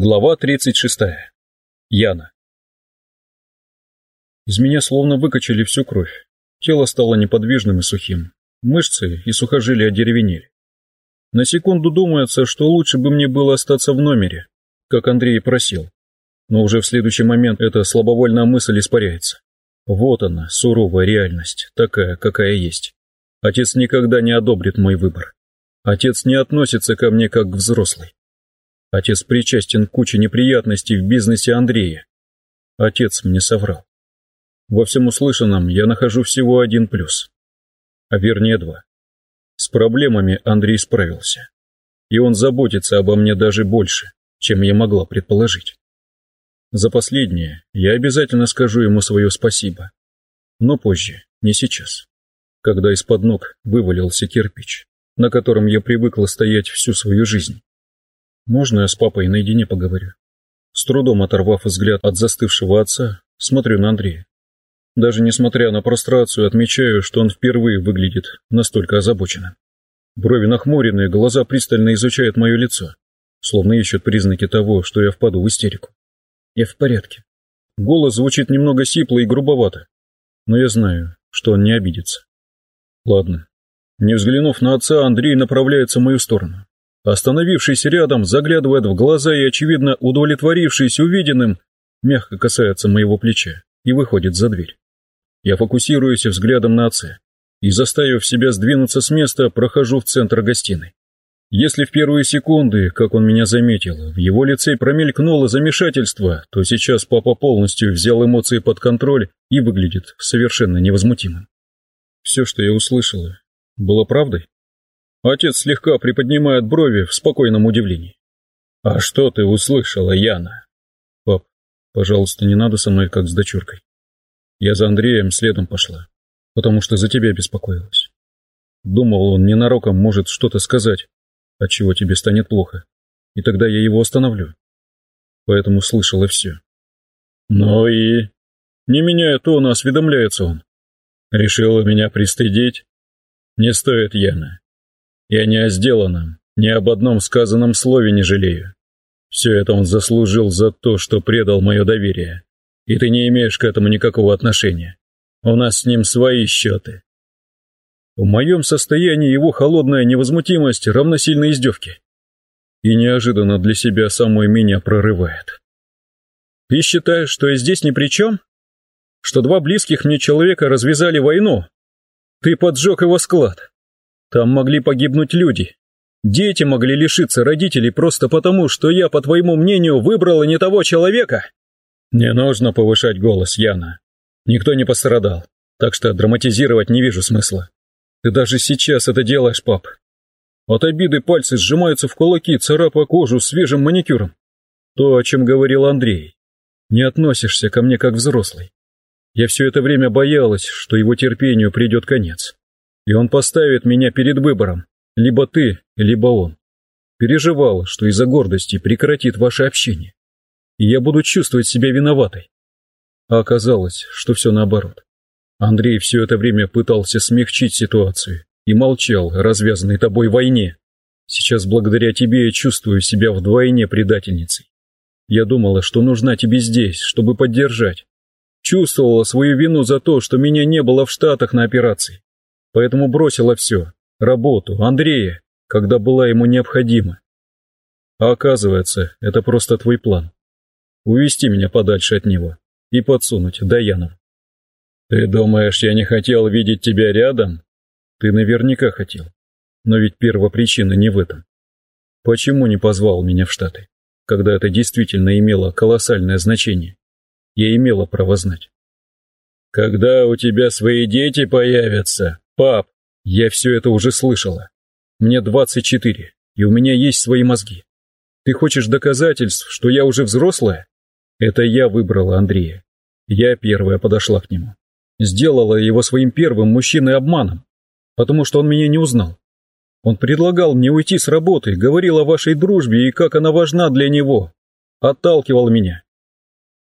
Глава 36. Яна. Из меня словно выкачали всю кровь. Тело стало неподвижным и сухим. Мышцы и сухожилия одеревенели. На секунду думается, что лучше бы мне было остаться в номере, как Андрей просил. Но уже в следующий момент эта слабовольная мысль испаряется. Вот она, суровая реальность, такая, какая есть. Отец никогда не одобрит мой выбор. Отец не относится ко мне как к взрослой. Отец причастен к куче неприятностей в бизнесе Андрея. Отец мне соврал. Во всем услышанном я нахожу всего один плюс. А вернее два. С проблемами Андрей справился. И он заботится обо мне даже больше, чем я могла предположить. За последнее я обязательно скажу ему свое спасибо. Но позже, не сейчас. Когда из-под ног вывалился кирпич, на котором я привыкла стоять всю свою жизнь. Можно я с папой наедине поговорю? С трудом оторвав взгляд от застывшего отца, смотрю на Андрея. Даже несмотря на прострацию, отмечаю, что он впервые выглядит настолько озабоченным. Брови нахмуренные, глаза пристально изучают мое лицо, словно ищут признаки того, что я впаду в истерику. Я в порядке. Голос звучит немного сипло и грубовато, но я знаю, что он не обидится. Ладно. Не взглянув на отца, Андрей направляется в мою сторону. Остановившись рядом, заглядывает в глаза и, очевидно, удовлетворившись увиденным, мягко касается моего плеча и выходит за дверь. Я фокусируюсь взглядом на отце и, заставив себя сдвинуться с места, прохожу в центр гостиной. Если в первые секунды, как он меня заметил, в его лице промелькнуло замешательство, то сейчас папа полностью взял эмоции под контроль и выглядит совершенно невозмутимым. Все, что я услышала, было правдой? Отец слегка приподнимает брови в спокойном удивлении. «А что ты услышала, Яна?» «Пап, пожалуйста, не надо со мной как с дочуркой. Я за Андреем следом пошла, потому что за тебя беспокоилась. Думал, он ненароком может что-то сказать, от чего тебе станет плохо, и тогда я его остановлю. Поэтому слышала все. Ну и... Не меняя тона, осведомляется он. Решила меня пристыдить? Не стоит, Яна. Я не о сделанном, ни об одном сказанном слове не жалею. Все это он заслужил за то, что предал мое доверие. И ты не имеешь к этому никакого отношения. У нас с ним свои счеты. В моем состоянии его холодная невозмутимость равносильно издевке. И неожиданно для себя самой меня прорывает. Ты считаешь, что я здесь ни при чем? Что два близких мне человека развязали войну? Ты поджег его склад. Там могли погибнуть люди. Дети могли лишиться родителей просто потому, что я, по твоему мнению, выбрала не того человека. Не нужно повышать голос, Яна. Никто не пострадал, так что драматизировать не вижу смысла. Ты даже сейчас это делаешь, пап. От обиды пальцы сжимаются в кулаки, царапая кожу свежим маникюром. То, о чем говорил Андрей. Не относишься ко мне как взрослый. Я все это время боялась, что его терпению придет конец и он поставит меня перед выбором, либо ты, либо он. Переживал, что из-за гордости прекратит ваше общение, и я буду чувствовать себя виноватой. А оказалось, что все наоборот. Андрей все это время пытался смягчить ситуацию и молчал о развязанной тобой войне. Сейчас благодаря тебе я чувствую себя вдвойне предательницей. Я думала, что нужна тебе здесь, чтобы поддержать. Чувствовала свою вину за то, что меня не было в Штатах на операции поэтому бросила все, работу, Андрея, когда была ему необходима. А оказывается, это просто твой план. Увести меня подальше от него и подсунуть Даяну. Ты думаешь, я не хотел видеть тебя рядом? Ты наверняка хотел. Но ведь первопричина не в этом. Почему не позвал меня в Штаты, когда это действительно имело колоссальное значение? Я имела право знать. Когда у тебя свои дети появятся, «Пап, я все это уже слышала. Мне 24, и у меня есть свои мозги. Ты хочешь доказательств, что я уже взрослая? Это я выбрала Андрея. Я первая подошла к нему. Сделала его своим первым мужчиной обманом, потому что он меня не узнал. Он предлагал мне уйти с работы, говорил о вашей дружбе и как она важна для него. Отталкивал меня.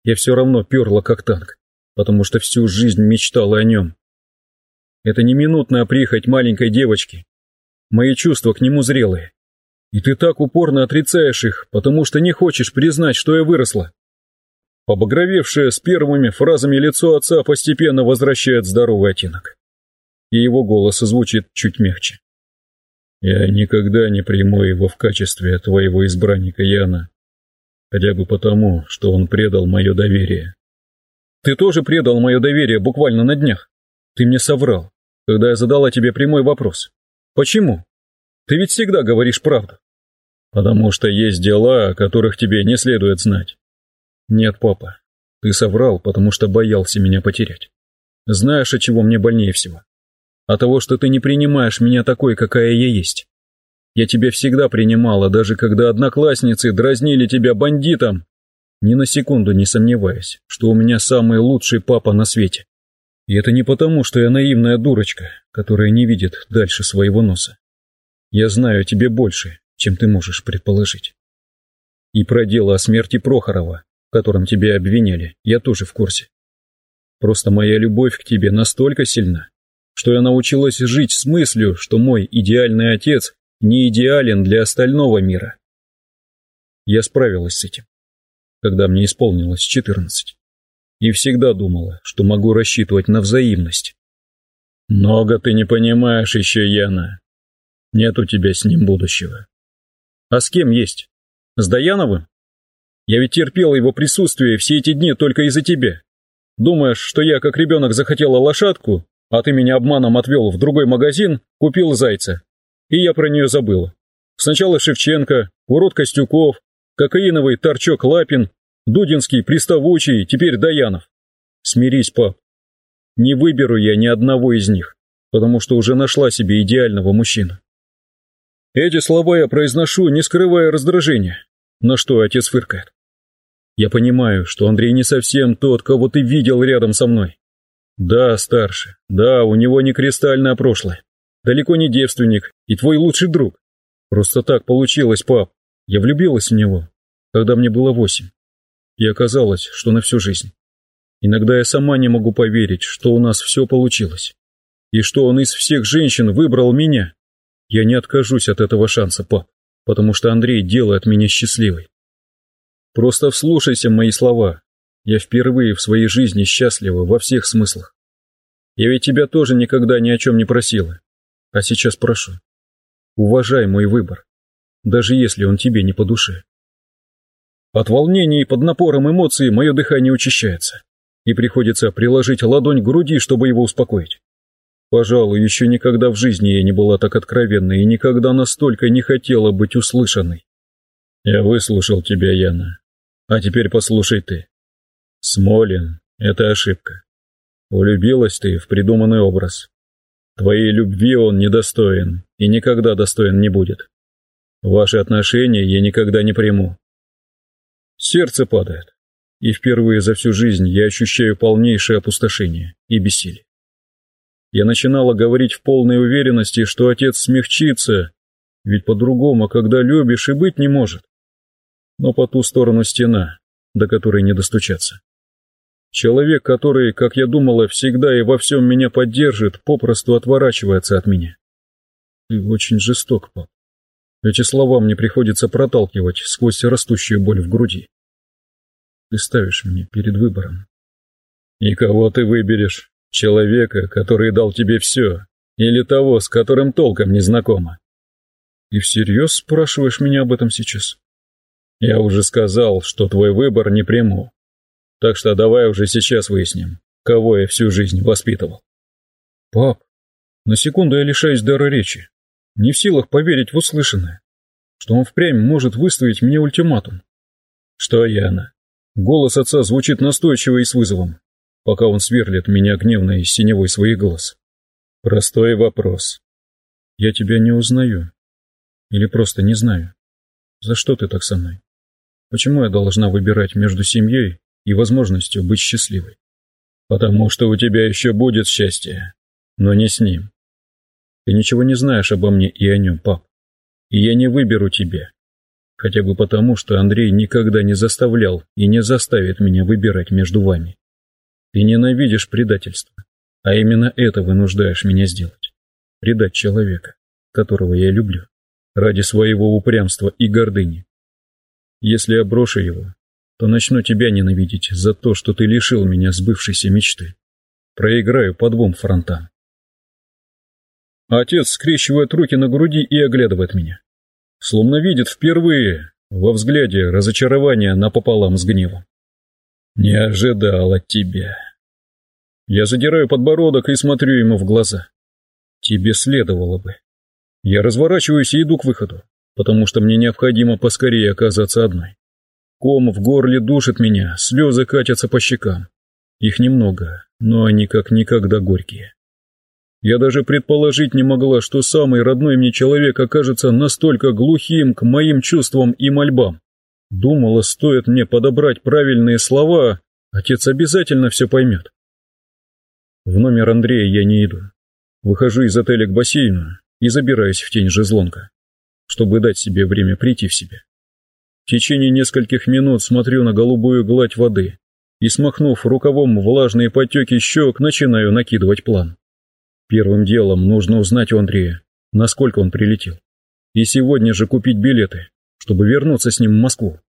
Я все равно перла как танк, потому что всю жизнь мечтала о нем. Это не минутная прихоть маленькой девочки. Мои чувства к нему зрелые. И ты так упорно отрицаешь их, потому что не хочешь признать, что я выросла. Побагровевшее с первыми фразами лицо отца постепенно возвращает здоровый оттенок. И его голос звучит чуть мягче. Я никогда не приму его в качестве твоего избранника, Яна. Хотя бы потому, что он предал мое доверие. Ты тоже предал мое доверие буквально на днях. Ты мне соврал, когда я задала тебе прямой вопрос. Почему? Ты ведь всегда говоришь правду. Потому что есть дела, о которых тебе не следует знать. Нет, папа, ты соврал, потому что боялся меня потерять. Знаешь, от чего мне больнее всего? От того, что ты не принимаешь меня такой, какая я есть. Я тебя всегда принимала, даже когда одноклассницы дразнили тебя бандитом, ни на секунду не сомневаясь, что у меня самый лучший папа на свете. И это не потому, что я наивная дурочка, которая не видит дальше своего носа. Я знаю о тебе больше, чем ты можешь предположить. И про дело о смерти Прохорова, в котором тебя обвиняли, я тоже в курсе. Просто моя любовь к тебе настолько сильна, что я научилась жить с мыслью, что мой идеальный отец не идеален для остального мира. Я справилась с этим, когда мне исполнилось четырнадцать и всегда думала, что могу рассчитывать на взаимность. Много ты не понимаешь еще, Яна. Нет у тебя с ним будущего. А с кем есть? С Даяновым? Я ведь терпела его присутствие все эти дни только из-за тебя. Думаешь, что я как ребенок захотела лошадку, а ты меня обманом отвел в другой магазин, купил зайца. И я про нее забыла. Сначала Шевченко, урод Костюков, кокаиновый торчок Лапин, Дудинский, Приставучий, теперь Даянов. Смирись, пап. Не выберу я ни одного из них, потому что уже нашла себе идеального мужчину. Эти слова я произношу, не скрывая раздражения, на что отец фыркает. Я понимаю, что Андрей не совсем тот, кого ты видел рядом со мной. Да, старше, да, у него не кристальное прошлое, далеко не девственник и твой лучший друг. Просто так получилось, пап. Я влюбилась в него, когда мне было восемь и оказалось, что на всю жизнь. Иногда я сама не могу поверить, что у нас все получилось, и что он из всех женщин выбрал меня. Я не откажусь от этого шанса, пап, потому что Андрей делает меня счастливой. Просто вслушайся мои слова. Я впервые в своей жизни счастлива во всех смыслах. Я ведь тебя тоже никогда ни о чем не просила, а сейчас прошу. Уважай мой выбор, даже если он тебе не по душе. От волнения и под напором эмоций мое дыхание учащается, и приходится приложить ладонь к груди, чтобы его успокоить. Пожалуй, еще никогда в жизни я не была так откровенна и никогда настолько не хотела быть услышанной. Я выслушал тебя, Яна. А теперь послушай ты. Смолин — это ошибка. Улюбилась ты в придуманный образ. Твоей любви он недостоин и никогда достоин не будет. Ваши отношения я никогда не приму. Сердце падает, и впервые за всю жизнь я ощущаю полнейшее опустошение и бессилие. Я начинала говорить в полной уверенности, что отец смягчится, ведь по-другому, когда любишь, и быть не может. Но по ту сторону стена, до которой не достучаться. Человек, который, как я думала, всегда и во всем меня поддержит, попросту отворачивается от меня. Ты очень жесток, пап. Эти слова мне приходится проталкивать сквозь растущую боль в груди. Ты ставишь меня перед выбором. И кого ты выберешь? Человека, который дал тебе все, или того, с которым толком не знакома? И всерьез спрашиваешь меня об этом сейчас? Я уже сказал, что твой выбор не приму. Так что давай уже сейчас выясним, кого я всю жизнь воспитывал. Пап, на секунду я лишаюсь дара речи не в силах поверить в услышанное, что он впрямь может выставить мне ультиматум. Что, Яна? Голос отца звучит настойчиво и с вызовом, пока он сверлит меня гневно и синевой своих глаз. Простой вопрос. Я тебя не узнаю. Или просто не знаю. За что ты так со мной? Почему я должна выбирать между семьей и возможностью быть счастливой? Потому что у тебя еще будет счастье, но не с ним. Ты ничего не знаешь обо мне и о нем, пап. И я не выберу тебя. Хотя бы потому, что Андрей никогда не заставлял и не заставит меня выбирать между вами. Ты ненавидишь предательство, а именно это вынуждаешь меня сделать. Предать человека, которого я люблю. ради своего упрямства и гордыни. Если я брошу его, то начну тебя ненавидеть за то, что ты лишил меня сбывшейся мечты. Проиграю по двум фронтам. Отец скрещивает руки на груди и оглядывает меня. Словно видит впервые, во взгляде разочарование напополам с гневом. Не ожидал от тебя. Я задираю подбородок и смотрю ему в глаза. Тебе следовало бы. Я разворачиваюсь и иду к выходу, потому что мне необходимо поскорее оказаться одной. Ком в горле душит меня, слезы катятся по щекам. Их немного, но они как никогда горькие. Я даже предположить не могла, что самый родной мне человек окажется настолько глухим к моим чувствам и мольбам. Думала, стоит мне подобрать правильные слова, отец обязательно все поймет. В номер Андрея я не иду. Выхожу из отеля к бассейну и забираюсь в тень жезлонга, чтобы дать себе время прийти в себя. В течение нескольких минут смотрю на голубую гладь воды и, смахнув рукавом влажные потеки щек, начинаю накидывать план. Первым делом нужно узнать у Андрея, насколько он прилетел, и сегодня же купить билеты, чтобы вернуться с ним в Москву.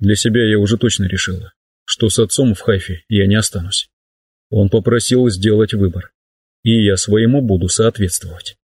Для себя я уже точно решила, что с отцом в Хайфе я не останусь. Он попросил сделать выбор, и я своему буду соответствовать.